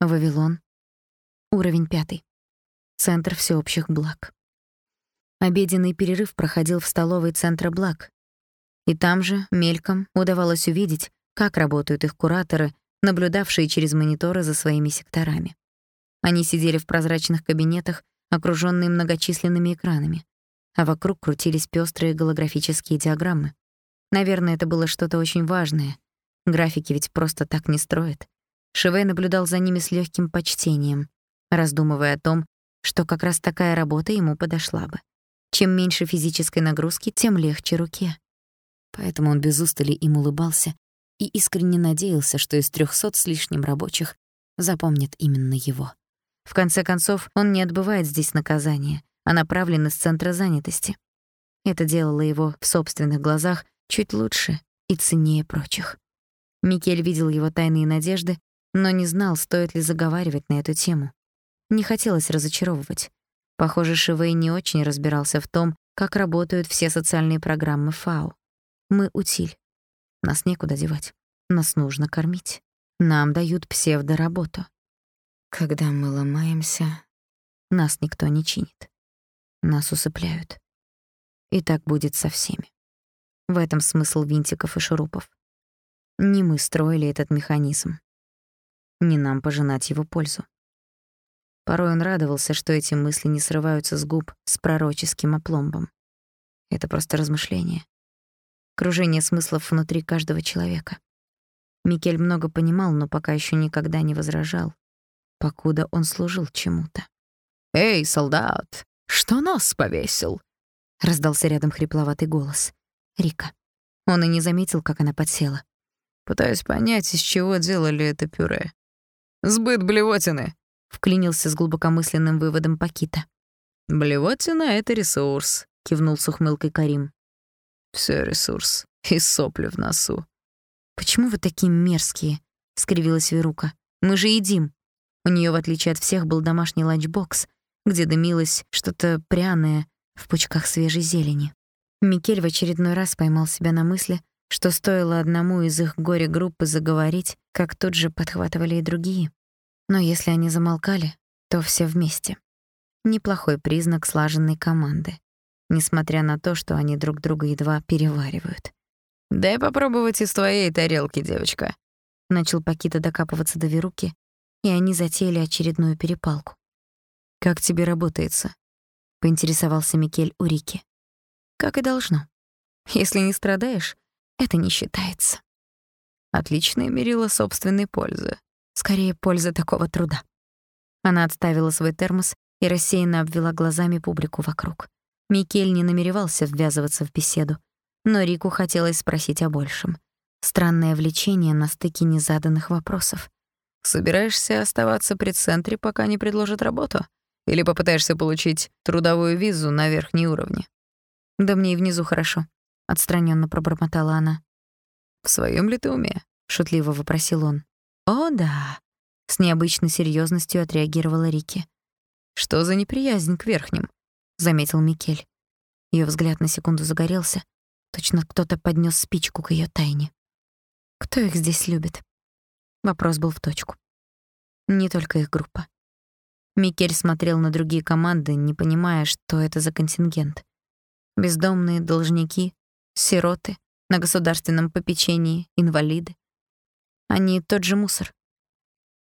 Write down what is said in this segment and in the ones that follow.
Вавилон. Уровень пятый. Центр всеобщих благ. Обеденный перерыв проходил в столовой центра благ. И там же, мельком, удавалось увидеть, как работают их кураторы, наблюдавшие через мониторы за своими секторами. Они сидели в прозрачных кабинетах, окружённые многочисленными экранами, а вокруг крутились пёстрые голографические диаграммы. Наверное, это было что-то очень важное. Графики ведь просто так не строят. Шивей наблюдал за ними с лёгким почтением, раздумывая о том, что как раз такая работа ему подошла бы. Чем меньше физической нагрузки, тем легче руке. Поэтому он без устали им улыбался и искренне надеялся, что из трехсот с лишним рабочих запомнят именно его. В конце концов, он не отбывает здесь наказание, а направлен из центра занятости. Это делало его в собственных глазах чуть лучше и ценнее прочих. Микель видел его тайные надежды, но не знал, стоит ли заговаривать на эту тему. Не хотелось разочаровывать. Похоже, Шивей не очень разбирался в том, как работают все социальные программы ФАО. Мы утиль. Нас некуда девать. Нас нужно кормить. Нам дают псевдоработу. Когда мы ломаемся, нас никто не чинит. Нас усыпляют. И так будет со всеми. В этом смысл винтиков и шурупов. Не мы строили этот механизм. Не нам пожинать его пользу. Порой он радовался, что эти мысли не срываются с губ с пророческим опломбом. Это просто размышление кружение смыслов внутри каждого человека. Микель много понимал, но пока еще никогда не возражал, покуда он служил чему-то. «Эй, солдат, что нос повесил?» — раздался рядом хрипловатый голос. Рика. Он и не заметил, как она подсела. «Пытаюсь понять, из чего делали это пюре». «Сбыт блевотины», — вклинился с глубокомысленным выводом Пакита. «Блевотина — это ресурс», — кивнул с ухмылкой Карим. Все ресурс. И сопли в носу. «Почему вы такие мерзкие?» — скривилась Верука. «Мы же едим». У нее, в отличие от всех, был домашний ланчбокс, где дымилось что-то пряное в пучках свежей зелени. Микель в очередной раз поймал себя на мысли, что стоило одному из их горе-группы заговорить, как тут же подхватывали и другие. Но если они замолкали, то все вместе. Неплохой признак слаженной команды несмотря на то, что они друг друга едва переваривают. «Дай попробовать из твоей тарелки, девочка», — начал Пакита докапываться до Веруки, и они затеяли очередную перепалку. «Как тебе работается?» — поинтересовался Микель у Рики. «Как и должно. Если не страдаешь, это не считается». Отличное мерило собственной пользы. Скорее, польза такого труда. Она отставила свой термос и рассеянно обвела глазами публику вокруг. Микель не намеревался ввязываться в беседу, но Рику хотелось спросить о большем. Странное влечение на стыке незаданных вопросов. «Собираешься оставаться при центре, пока не предложат работу? Или попытаешься получить трудовую визу на верхней уровне?» «Да мне и внизу хорошо», — отстраненно пробормотала она. «В своем ли ты уме?» — шутливо вопросил он. «О, да», — с необычной серьезностью отреагировала Рики. «Что за неприязнь к верхним?» заметил Микель. Ее взгляд на секунду загорелся. Точно кто-то поднес спичку к ее тайне. Кто их здесь любит? Вопрос был в точку. Не только их группа. Микель смотрел на другие команды, не понимая, что это за контингент. Бездомные, должники, сироты, на государственном попечении, инвалиды. Они тот же мусор.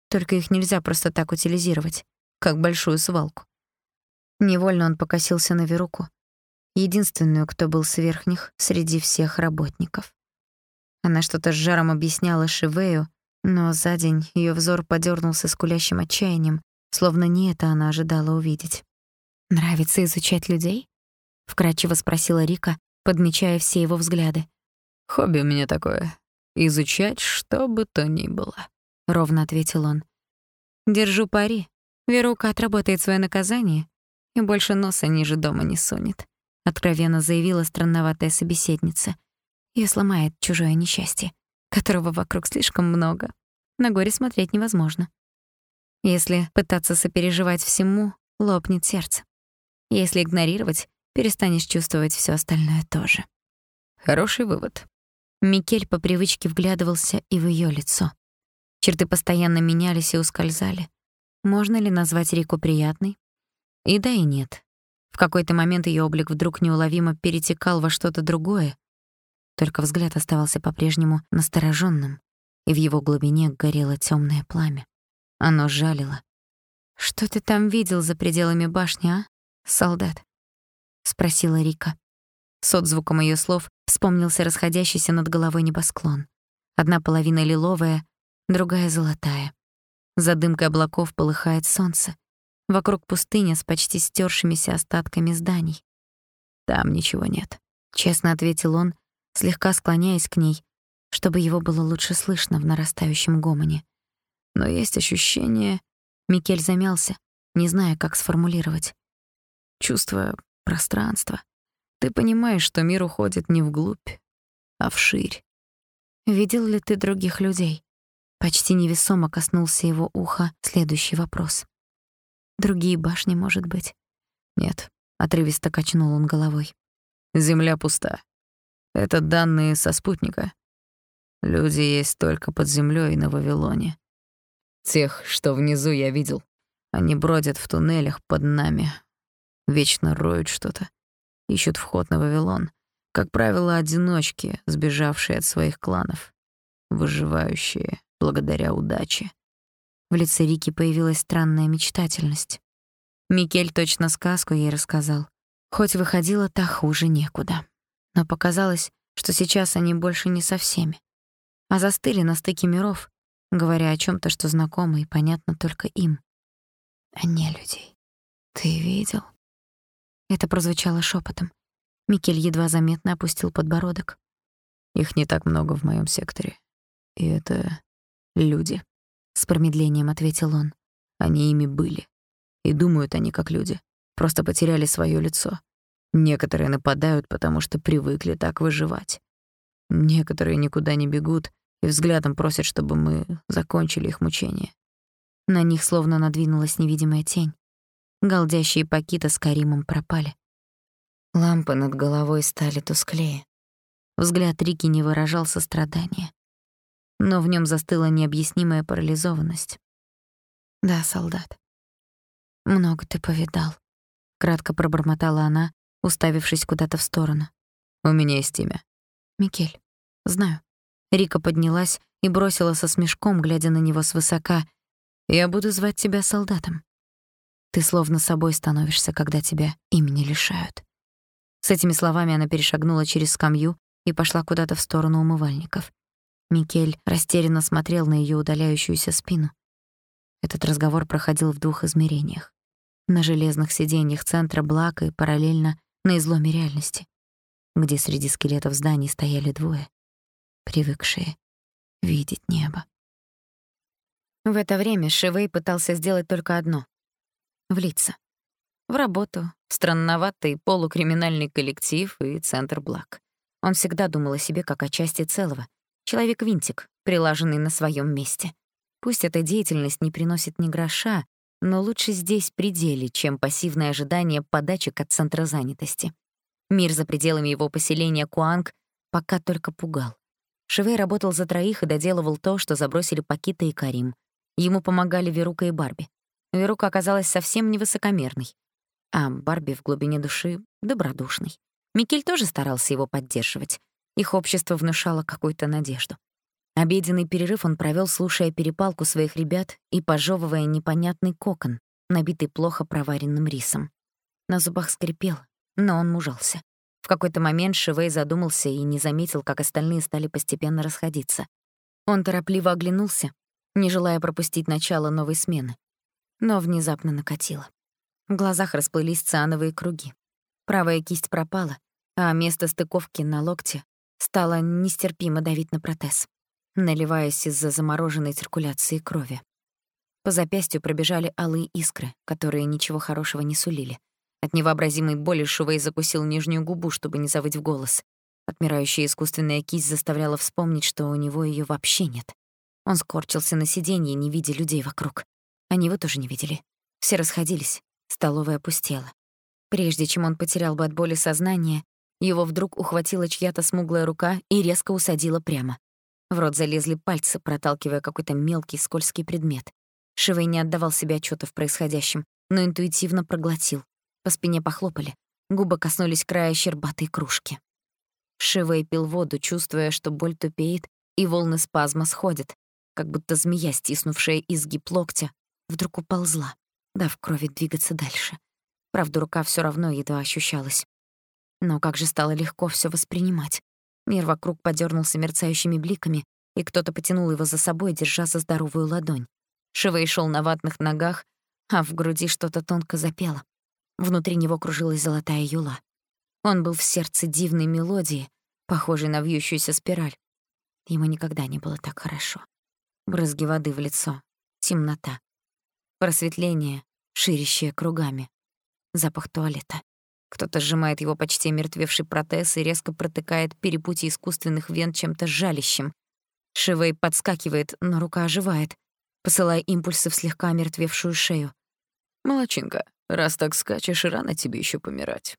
Только их нельзя просто так утилизировать, как большую свалку. Невольно он покосился на Веруку, единственную, кто был сверх них среди всех работников. Она что-то с жаром объясняла Шивею, но за день ее взор подернулся скулящим отчаянием, словно не это она ожидала увидеть. «Нравится изучать людей?» — вкратчиво спросила Рика, подмечая все его взгляды. «Хобби у меня такое — изучать что бы то ни было», — ровно ответил он. «Держу пари. Верука отработает свое наказание и больше носа ниже дома не сунет», — откровенно заявила странноватая собеседница. Её сломает чужое несчастье, которого вокруг слишком много. На горе смотреть невозможно. Если пытаться сопереживать всему, лопнет сердце. Если игнорировать, перестанешь чувствовать всё остальное тоже. Хороший вывод. Микель по привычке вглядывался и в её лицо. Черты постоянно менялись и ускользали. Можно ли назвать Рику приятной? И да, и нет. В какой-то момент ее облик вдруг неуловимо перетекал во что-то другое. Только взгляд оставался по-прежнему настороженным, и в его глубине горело темное пламя. Оно жалило. «Что ты там видел за пределами башни, а, солдат?» — спросила Рика. С отзвуком ее слов вспомнился расходящийся над головой небосклон. Одна половина лиловая, другая золотая. За дымкой облаков полыхает солнце. Вокруг пустыня с почти стёршимися остатками зданий. «Там ничего нет», — честно ответил он, слегка склоняясь к ней, чтобы его было лучше слышно в нарастающем гомоне. Но есть ощущение... Микель замялся, не зная, как сформулировать. Чувство пространства. Ты понимаешь, что мир уходит не вглубь, а вширь. Видел ли ты других людей? Почти невесомо коснулся его уха следующий вопрос. Другие башни, может быть? Нет, отрывисто качнул он головой. Земля пуста. Это данные со спутника. Люди есть только под землей на Вавилоне. Тех, что внизу я видел. Они бродят в туннелях под нами. Вечно роют что-то. Ищут вход на Вавилон. Как правило, одиночки, сбежавшие от своих кланов. Выживающие благодаря удаче. В лице Рики появилась странная мечтательность. Микель точно сказку ей рассказал. Хоть выходило та хуже некуда. Но показалось, что сейчас они больше не со всеми, а застыли на стыке миров, говоря о чем то что знакомо и понятно только им. А не людей. Ты видел? Это прозвучало шепотом. Микель едва заметно опустил подбородок. Их не так много в моем секторе. И это люди, с промедлением ответил он. Они ими были. И думают они как люди. Просто потеряли свое лицо. Некоторые нападают, потому что привыкли так выживать. Некоторые никуда не бегут и взглядом просят, чтобы мы закончили их мучения. На них словно надвинулась невидимая тень. Галдящие пакита с Каримом пропали. Лампы над головой стали тусклее. Взгляд Рики не выражал сострадания, но в нем застыла необъяснимая парализованность. «Да, солдат, много ты повидал», — кратко пробормотала она, уставившись куда-то в сторону. «У меня есть имя». «Микель, знаю». Рика поднялась и бросила со смешком, глядя на него свысока. «Я буду звать тебя солдатом. Ты словно собой становишься, когда тебя имени лишают». С этими словами она перешагнула через скамью и пошла куда-то в сторону умывальников. Микель растерянно смотрел на её удаляющуюся спину. Этот разговор проходил в двух измерениях. На железных сиденьях центра Блака и параллельно на изломе реальности, где среди скелетов зданий стояли двое, привыкшие видеть небо. В это время Шивей пытался сделать только одно — влиться. В работу, странноватый полукриминальный коллектив и центр благ. Он всегда думал о себе как о части целого. Человек-винтик, прилаженный на своем месте. Пусть эта деятельность не приносит ни гроша, но лучше здесь пределе, чем пассивное ожидание подачек от центра занятости. Мир за пределами его поселения Куанг пока только пугал. Шивей работал за троих и доделывал то, что забросили Пакита и Карим. Ему помогали Верука и Барби. Верука оказалась совсем невысокомерной, а Барби в глубине души — добродушной. Микель тоже старался его поддерживать. Их общество внушало какую-то надежду. Обеденный перерыв он провел, слушая перепалку своих ребят и пожевывая непонятный кокон, набитый плохо проваренным рисом. На зубах скрипел, но он мужался. В какой-то момент Шивей задумался и не заметил, как остальные стали постепенно расходиться. Он торопливо оглянулся, не желая пропустить начало новой смены. Но внезапно накатило. В глазах расплылись циановые круги. Правая кисть пропала, а место стыковки на локте стало нестерпимо давить на протез наливаясь из-за замороженной циркуляции крови. По запястью пробежали алые искры, которые ничего хорошего не сулили. От невообразимой боли Шувей закусил нижнюю губу, чтобы не завыть в голос. Отмирающая искусственная кисть заставляла вспомнить, что у него ее вообще нет. Он скорчился на сиденье, не видя людей вокруг. Они его тоже не видели. Все расходились, столовая опустела. Прежде чем он потерял бы от боли сознание, его вдруг ухватила чья-то смуглая рука и резко усадила прямо. В рот залезли пальцы, проталкивая какой-то мелкий скользкий предмет. Шивей не отдавал себе отчета в происходящем, но интуитивно проглотил. По спине похлопали. Губы коснулись края щербатой кружки. Шивей пил воду, чувствуя, что боль тупеет, и волны спазма сходят, как будто змея, стиснувшая изгиб локтя, вдруг уползла, дав крови двигаться дальше. Правда, рука все равно едва ощущалась. Но как же стало легко все воспринимать. Мир вокруг подернулся мерцающими бликами, и кто-то потянул его за собой, держа за здоровую ладонь. Шивей шел на ватных ногах, а в груди что-то тонко запело. Внутри него кружилась золотая юла. Он был в сердце дивной мелодии, похожей на вьющуюся спираль. Ему никогда не было так хорошо. Брызги воды в лицо, темнота, просветление, ширящее кругами, запах туалета. Кто-то сжимает его почти мертвевший протез и резко протыкает перепутье искусственных вен чем-то жалящим. Шивей подскакивает, но рука оживает, посылая импульсы в слегка омертвевшую шею. «Молодчинка, раз так скачешь, рано тебе еще помирать».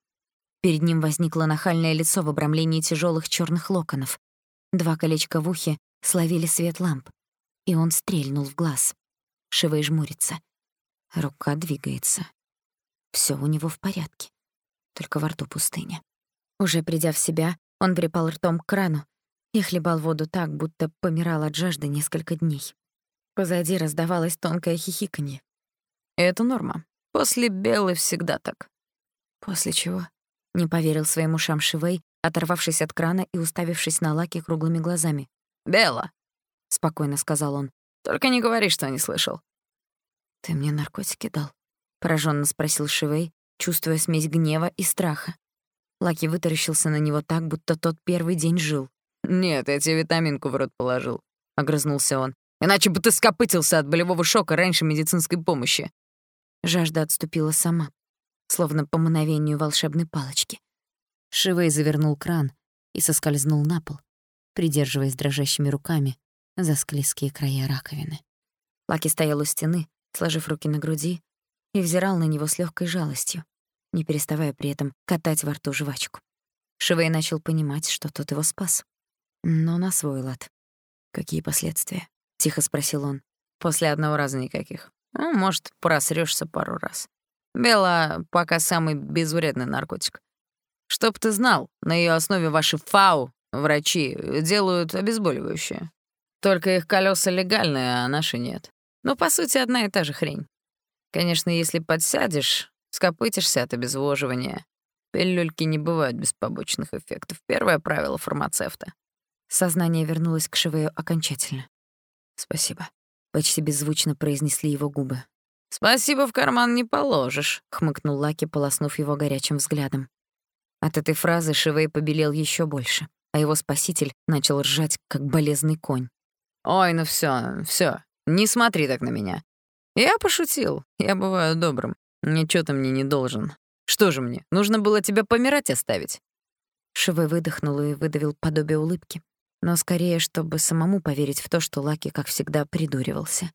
Перед ним возникло нахальное лицо в обрамлении тяжелых черных локонов. Два колечка в ухе словили свет ламп, и он стрельнул в глаз. Шивей жмурится. Рука двигается. Все у него в порядке. Только во рту пустыня. Уже придя в себя, он припал ртом к крану и хлебал воду так, будто помирал от жажды несколько дней. Позади раздавалось тонкое хихиканье. «Это норма. После Белы всегда так». «После чего?» — не поверил своим ушам Шивей, оторвавшись от крана и уставившись на Лаки круглыми глазами. «Белла», — спокойно сказал он. «Только не говори, что не слышал». «Ты мне наркотики дал?» — пораженно спросил Шивей, чувствуя смесь гнева и страха. Лаки вытаращился на него так, будто тот первый день жил. «Нет, я тебе витаминку в рот положил», — огрызнулся он. «Иначе бы ты скопытился от болевого шока раньше медицинской помощи». Жажда отступила сама, словно по мановению волшебной палочки. Шивей завернул кран и соскользнул на пол, придерживаясь дрожащими руками за склизкие края раковины. Лаки стоял у стены, сложив руки на груди, и взирал на него с легкой жалостью, не переставая при этом катать во рту жвачку. Шивей начал понимать, что тот его спас. Но на свой лад. «Какие последствия?» — тихо спросил он. «После одного раза никаких. Ну, может, просрёшься пару раз. Бела пока самый безвредный наркотик. Чтоб ты знал, на ее основе ваши ФАУ, врачи, делают обезболивающее. Только их колеса легальные, а наши нет. Но, по сути, одна и та же хрень. Конечно, если подсядешь, скопытишься от обезвоживания. Пилюльки не бывают без побочных эффектов. Первое правило фармацевта. Сознание вернулось к Шивею окончательно. «Спасибо», — почти беззвучно произнесли его губы. «Спасибо в карман не положишь», — хмыкнул Лаки, полоснув его горячим взглядом. От этой фразы Шивей побелел еще больше, а его спаситель начал ржать, как болезный конь. «Ой, ну все, все, не смотри так на меня. Я пошутил. Я бываю добрым. Ничего ты мне не должен. Что же мне, нужно было тебя помирать оставить?» Шивы выдохнул и выдавил подобие улыбки. Но скорее, чтобы самому поверить в то, что Лаки, как всегда, придуривался.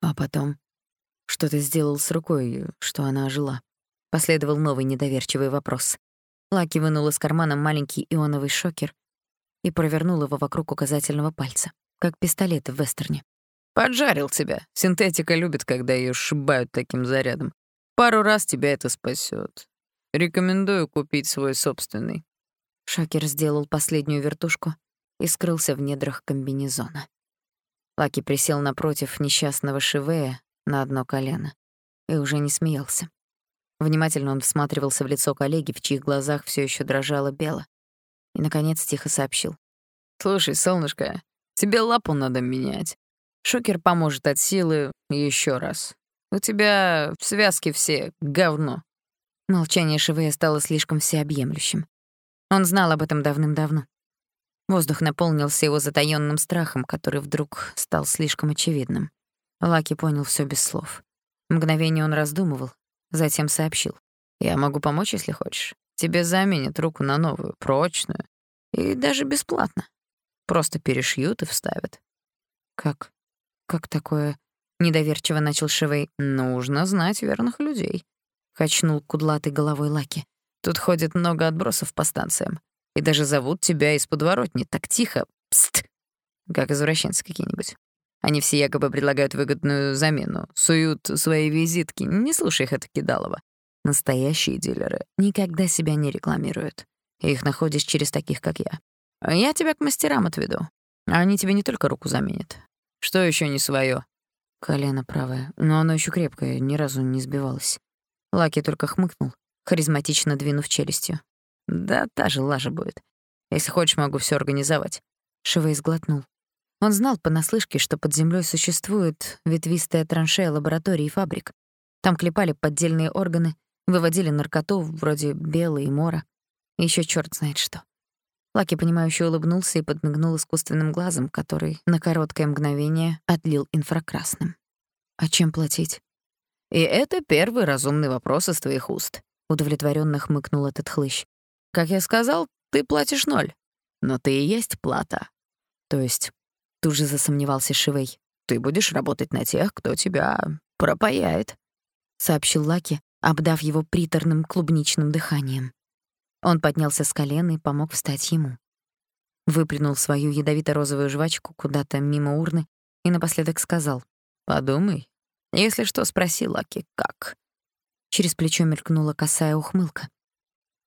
А потом... Что ты сделал с рукой, что она ожила? Последовал новый недоверчивый вопрос. Лаки вынул из кармана маленький ионовый шокер и провернул его вокруг указательного пальца, как пистолет в вестерне. Поджарил тебя. Синтетика любит, когда ее сшибают таким зарядом. Пару раз тебя это спасет. Рекомендую купить свой собственный. Шокер сделал последнюю вертушку и скрылся в недрах комбинезона. Лаки присел напротив несчастного Шивея на одно колено и уже не смеялся. Внимательно он всматривался в лицо коллеги, в чьих глазах все еще дрожало бело. И, наконец, тихо сообщил. «Слушай, солнышко, тебе лапу надо менять. Шокер поможет от силы еще раз. У тебя в связке все говно». Молчание Шивея стало слишком всеобъемлющим. Он знал об этом давным-давно. Воздух наполнился его затаённым страхом, который вдруг стал слишком очевидным. Лаки понял все без слов. Мгновение он раздумывал, затем сообщил. «Я могу помочь, если хочешь. Тебе заменят руку на новую, прочную. И даже бесплатно. Просто перешьют и вставят». «Как?» «Как такое?» — недоверчиво начал Шивей. «Нужно знать верных людей», — качнул кудлатой головой Лаки. «Тут ходит много отбросов по станциям. И даже зовут тебя из подворотни. Так тихо. Пст!» как извращенцы какие-нибудь. Они все якобы предлагают выгодную замену, суют свои визитки. Не слушай их, это кидалово. Настоящие дилеры никогда себя не рекламируют. Их находишь через таких, как я. Я тебя к мастерам отведу. Они тебе не только руку заменят. Что еще не свое? Колено правое, но оно еще крепкое, ни разу не сбивалось. Лаки только хмыкнул, харизматично двинув челюстью. Да, та же лажа будет. Если хочешь, могу все организовать. Шивей сглотнул. Он знал понаслышке, что под землей существует ветвистая траншея лабораторий и фабрик. Там клепали поддельные органы, выводили наркоту вроде белой и мора. И ещё чёрт знает что. Лаки, понимающе улыбнулся и подмигнул искусственным глазом, который на короткое мгновение отлил инфракрасным. «А чем платить?» «И это первый разумный вопрос из твоих уст», — удовлетворённо хмыкнул этот хлыщ. «Как я сказал, ты платишь ноль. Но ты и есть плата. То есть Тут же засомневался Шивей. «Ты будешь работать на тех, кто тебя пропаяет», — сообщил Лаки, обдав его приторным клубничным дыханием. Он поднялся с колена и помог встать ему. Выплюнул свою ядовито-розовую жвачку куда-то мимо урны и напоследок сказал «Подумай. Если что, спроси Лаки, как». Через плечо мелькнула косая ухмылка.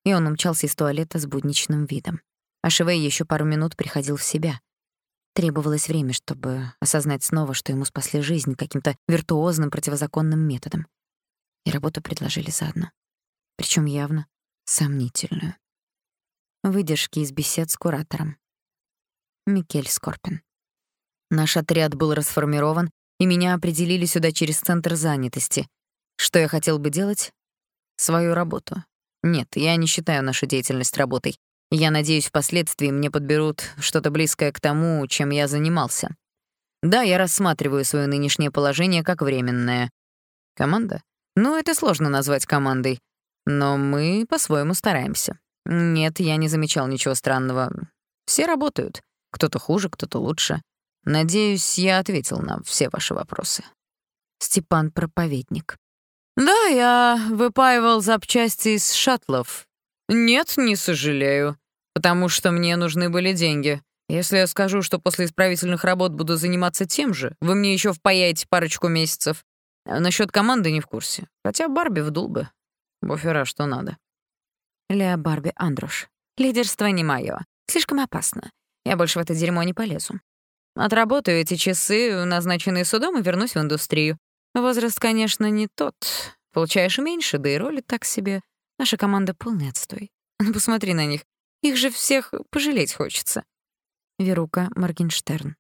И он умчался из туалета с будничным видом. А Шивей ещё пару минут приходил в себя — Требовалось время, чтобы осознать снова, что ему спасли жизнь каким-то виртуозным противозаконным методом. И работу предложили заодно. Причём явно сомнительную. Выдержки из бесед с куратором. Микель Скорпин. Наш отряд был расформирован, и меня определили сюда через центр занятости. Что я хотел бы делать? Свою работу. Нет, я не считаю нашу деятельность работой. Я надеюсь, впоследствии мне подберут что-то близкое к тому, чем я занимался. Да, я рассматриваю свое нынешнее положение как временное. Команда? Ну, это сложно назвать командой. Но мы по-своему стараемся. Нет, я не замечал ничего странного. Все работают. Кто-то хуже, кто-то лучше. Надеюсь, я ответил на все ваши вопросы. Степан Проповедник. Да, я выпаивал запчасти из шаттлов. Нет, не сожалею. Потому что мне нужны были деньги. Если я скажу, что после исправительных работ буду заниматься тем же, вы мне еще впаяете парочку месяцев. Насчет команды не в курсе. Хотя Барби вдул бы. Буфера что надо. Ля Барби Андруш. Лидерство не мое. Слишком опасно. Я больше в это дерьмо не полезу. Отработаю эти часы, назначенные судом, и вернусь в индустрию. Возраст, конечно, не тот. Получаешь меньше, да и роли так себе. Наша команда полный отстой. Ну, посмотри на них. Их же всех пожалеть хочется. Верука Моргенштерн.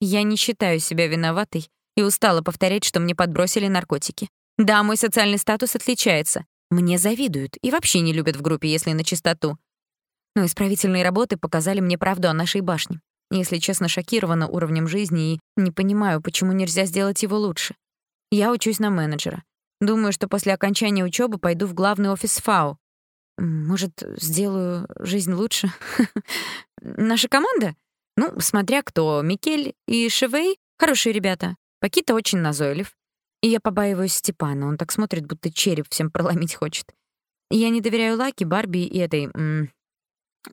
Я не считаю себя виноватой и устала повторять, что мне подбросили наркотики. Да, мой социальный статус отличается. Мне завидуют и вообще не любят в группе, если на чистоту. Но исправительные работы показали мне правду о нашей башне. Если честно, шокирована уровнем жизни и не понимаю, почему нельзя сделать его лучше. Я учусь на менеджера. Думаю, что после окончания учебы пойду в главный офис ФАО. Может, сделаю жизнь лучше? Наша команда? Ну, смотря кто. Микель и Шевей — хорошие ребята. Пакита очень назойлив. И я побаиваюсь Степана. Он так смотрит, будто череп всем проломить хочет. Я не доверяю Лаки, Барби и этой... М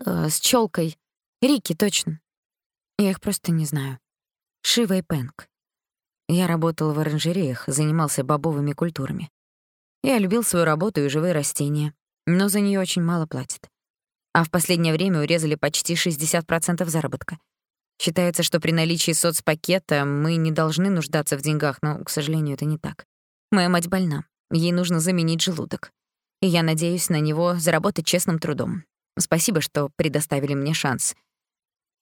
э, с челкой. Рики, точно. Я их просто не знаю. Шива и Пэнк. Я работал в оранжереях, занимался бобовыми культурами. Я любил свою работу и живые растения но за нее очень мало платят. А в последнее время урезали почти 60% заработка. Считается, что при наличии соцпакета мы не должны нуждаться в деньгах, но, к сожалению, это не так. Моя мать больна, ей нужно заменить желудок. И я надеюсь на него заработать честным трудом. Спасибо, что предоставили мне шанс.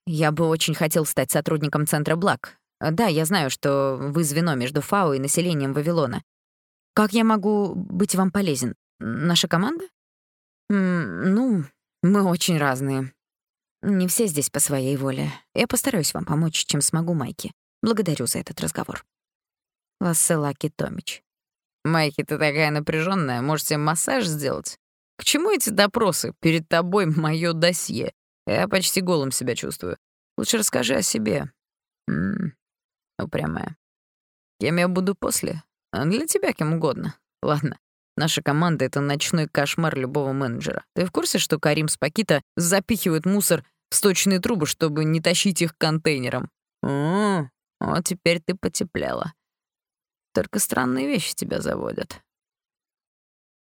Я бы очень хотел стать сотрудником Центра Благ. Да, я знаю, что вы звено между ФАО и населением Вавилона. Как я могу быть вам полезен? Наша команда? ну, мы очень разные. Не все здесь по своей воле. Я постараюсь вам помочь, чем смогу, Майки. Благодарю за этот разговор. Ласселаки Томич. Майки, ты такая напряженная, можете массаж сделать? К чему эти допросы? Перед тобой моё досье. Я почти голым себя чувствую. Лучше расскажи о себе. М упрямая. Кем я буду после? Для тебя кем угодно. Ладно, Наша команда — это ночной кошмар любого менеджера. Ты в курсе, что Карим с Пакита запихивают мусор в сточные трубы, чтобы не тащить их контейнером? О, вот теперь ты потеплела. Только странные вещи тебя заводят.